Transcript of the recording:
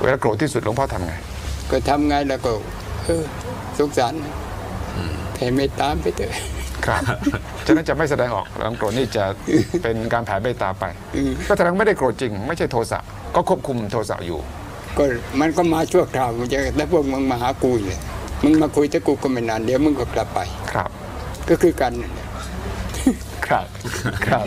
เวลาโกรธที่สุดหลวงพ่อทำไง ก็ทำไงแล้วก็เออสงสารแผ่เมตตามไปเถอะครับฉะนั้นจะไม่แสดงออกหลังโกรธนี่จะเป็นการแผ่เมตตาไป ก็แสดงไม่ได้โกรธจริง ไม่ใช่โทสะก็ควบคุมโทสะอยู่ ก็มันก็มาชั่วคราวมันจะแล้วพวกมึงมาหากูอีกเลยมึงมาคุยแต่กูก็ไม่นานเดี๋ยวมึงก็กลับไปครับ ก็คือกันครับครับ